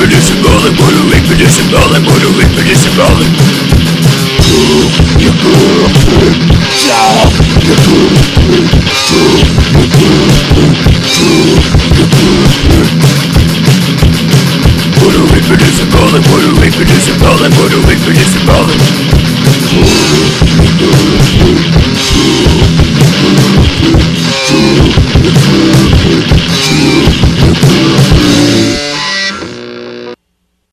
Producing all the water, Producing all the water, Producing all the... Boom, yeah.